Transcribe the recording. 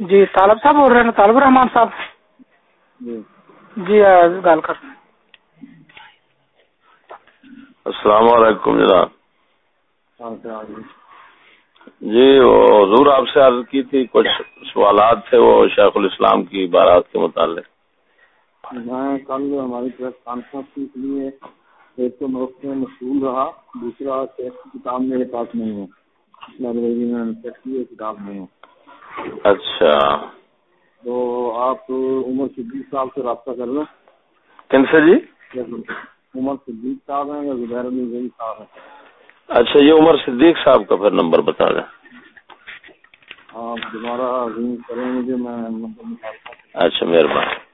جی طالب صاحب بول رہے ہیں طالب الرحمان صاحب۔ جی۔ جی گال کر السلام علیکم جناب۔ جی وہ حضور آپ سے عرض کی تھی کچھ سوالات تھے وہ شیخ الاسلام کی عبارات کے متعلق۔ میں کل ہماری پریس کانفرنس کی اس لیے ایک تو ملک میں مشغول رہا دوسرا شیخ کی کتاب میرے پاس نہیں ہے۔ لائبریری میں کی کتاب نہیں ہے۔ اچھا۔ تو آپ عمر صدیق صاحب سے رابطہ کر لیں۔ کن سے جی؟ عمر صدیق صاحب ہیں یا زبیر زئی صاحب ہیں؟ اچھا یہ عمر صدیق صاحب کا پھر نمبر بتا دیں۔ آپ دوبارہ کریں مجھے میں اچھا مہربانی۔